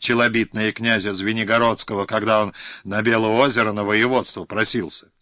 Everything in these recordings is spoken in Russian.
челобитное князя Звенигородского, когда он на Белоозеро на воеводство просился.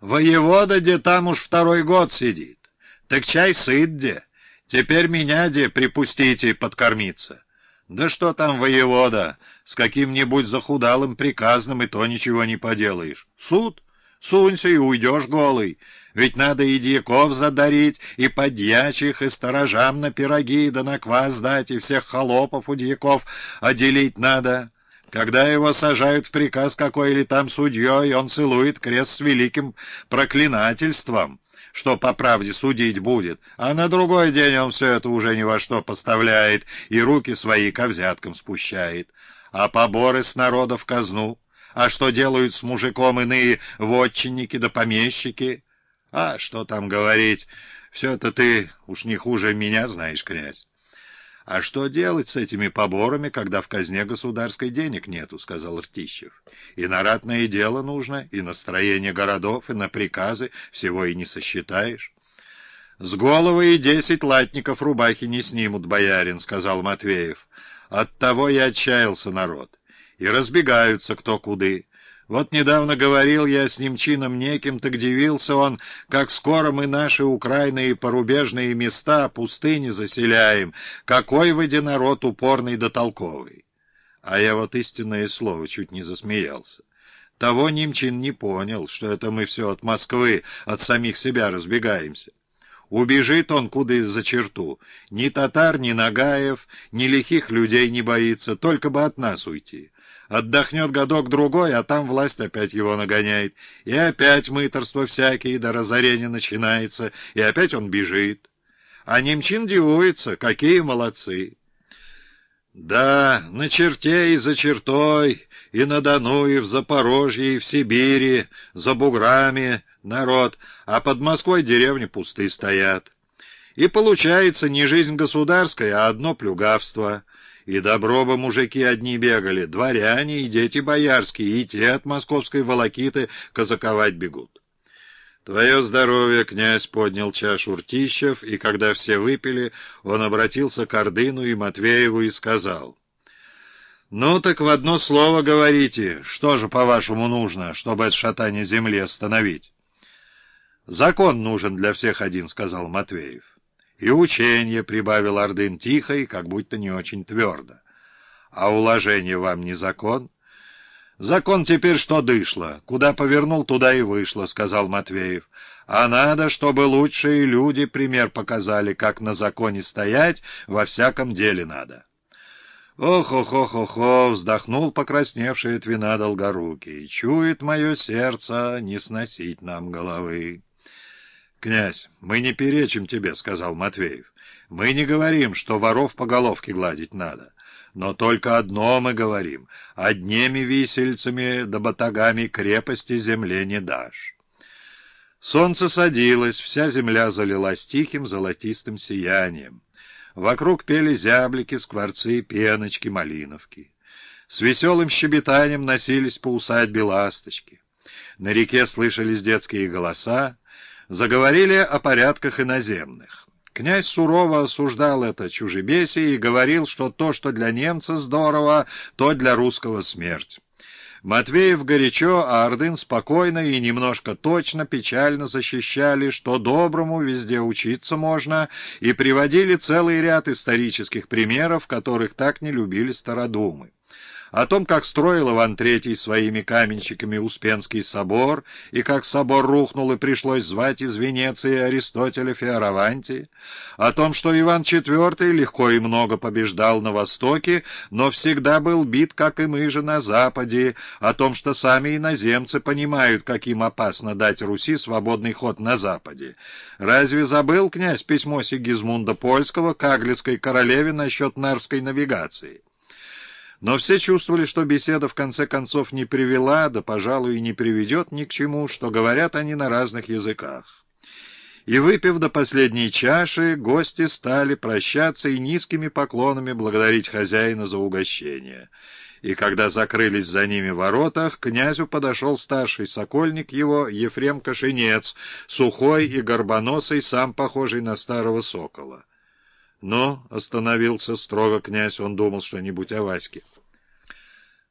Воевода, где там уж второй год сидит. Так чай сыт, где. Теперь меня, где, припустите подкормиться. Да что там воевода, с каким-нибудь захудалым приказным и то ничего не поделаешь. Суд? Сунься и уйдешь голый. Ведь надо и дьяков задарить, и подьячих, и сторожам на пироги, да на квас дать, и всех холопов у дьяков отделить надо. Когда его сажают в приказ какой или там судьей, он целует крест с великим проклинательством, что по правде судить будет, а на другой день он все это уже ни во что поставляет и руки свои ко взяткам спущает. А поборы с народа в казну? А что делают с мужиком иные вотчинники да помещики? А что там говорить, все это ты уж не хуже меня знаешь, князь. «А что делать с этими поборами, когда в казне государской денег нету?» — сказал Ртищев. «И на ратное дело нужно, и на строение городов, и на приказы, всего и не сосчитаешь». «С головы и десять латников рубахи не снимут, боярин», — сказал Матвеев. «Оттого и отчаялся народ. И разбегаются кто куды. Вот недавно говорил я с немчином неким, так дивился он, как скоро мы наши украинные порубежные места, пустыни заселяем, какой вы народ упорный да толковый. А я вот истинное слово чуть не засмеялся. Того немчин не понял, что это мы все от Москвы, от самих себя разбегаемся. Убежит он куда за черту. Ни татар, ни нагаев, ни лихих людей не боится, только бы от нас уйти. Отдохнет годок-другой, а там власть опять его нагоняет. И опять мыторство всякие до разорения начинается, и опять он бежит. А немчин дивуется, какие молодцы. Да, на черте и за чертой, и на Дону, и в Запорожье, и в Сибири, за буграми народ, а под Москвой деревни пустые стоят. И получается не жизнь государская, а одно плюгавство — и добро бы мужики одни бегали, дворяне и дети боярские, и те от московской волокиты казаковать бегут. «Твое здоровье!» — князь поднял чашу ртищев, и когда все выпили, он обратился к Ордыну и Матвееву и сказал. «Ну так в одно слово говорите, что же, по-вашему, нужно, чтобы это шатание земли остановить?» «Закон нужен для всех один», — сказал Матвеев. И учение, — прибавил Ордын тихо и как будто не очень твердо. А уложение вам не закон? Закон теперь что дышло. Куда повернул, туда и вышло, — сказал Матвеев. А надо, чтобы лучшие люди пример показали, как на законе стоять во всяком деле надо. «Ох-ох-ох-ох-ох!» — вздохнул покрасневший от вина долгорукий. «Чует мое сердце не сносить нам головы». «Князь, мы не перечим тебе», — сказал Матвеев. «Мы не говорим, что воров по головке гладить надо. Но только одно мы говорим — одними висельцами да батагами крепости земле не дашь». Солнце садилось, вся земля залилась тихим золотистым сиянием. Вокруг пели зяблики, скворцы, пеночки, малиновки. С веселым щебетанием носились по усадьбе ласточки. На реке слышались детские голоса, заговорили о порядках иноземных. Князь сурово осуждал это чужебесие и говорил, что то, что для немца здорово, то для русского смерть. Матвеев горячо, а Ордын спокойно и немножко точно, печально защищали, что доброму везде учиться можно, и приводили целый ряд исторических примеров, которых так не любили стародумы о том, как строил Иван III своими каменщиками Успенский собор, и как собор рухнул и пришлось звать из Венеции Аристотеля Феораванти, о том, что Иван IV легко и много побеждал на Востоке, но всегда был бит, как и мы же, на Западе, о том, что сами иноземцы понимают, каким опасно дать Руси свободный ход на Западе. Разве забыл князь письмо Сигизмунда Польского к Аглицкой королеве насчет нарвской навигации? Но все чувствовали, что беседа в конце концов не привела, да, пожалуй, и не приведет ни к чему, что говорят они на разных языках. И, выпив до последней чаши, гости стали прощаться и низкими поклонами благодарить хозяина за угощение. И когда закрылись за ними ворота, к князю подошел старший сокольник его, Ефрем Кашинец, сухой и горбоносый, сам похожий на старого сокола. Но остановился строго князь, он думал что-нибудь о Ваське.